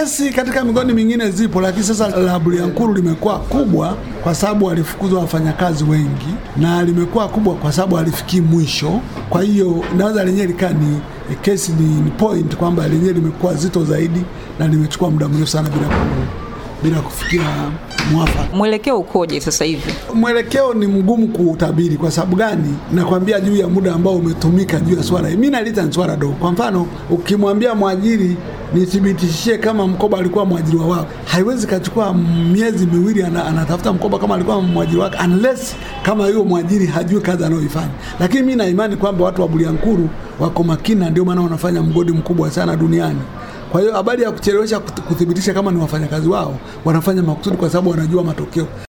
kesi katika migodi mingine zipo, lakini sasa la Bulyanhulu limekuwa kubwa kwa sababu walifukuzwa wafanyakazi wengi, na limekuwa kubwa kwa sababu alifikii mwisho. Kwa hiyo naweza lenyewe likaa ni kesi ni, ni point kwamba lenyewe limekuwa zito zaidi na limechukua muda mrefu sana bila, bila kufikia mwafaka. Mwelekeo ukoje sasa hivi? Mwelekeo ni mgumu kuutabiri. Kwa sababu gani? Nakwambia juu ya muda ambao umetumika juu ya swala hili. Mimi nalita ni swala dogo. Kwa mfano, ukimwambia mwajiri nithibitishie kama mkoba alikuwa mwajiri wako, haiwezi kachukua miezi miwili anatafuta mkoba kama alikuwa mwajiri wake, unless kama hiyo mwajiri hajui kazi anayoifanya. Lakini mi naimani kwamba watu wa Bulyanhulu wako makini, na ndio maana wanafanya mgodi mkubwa sana duniani. Kwa hiyo habari ya kuchelewesha kuthibitisha kama ni wafanyakazi wao, wanafanya makusudi kwa sababu wanajua matokeo.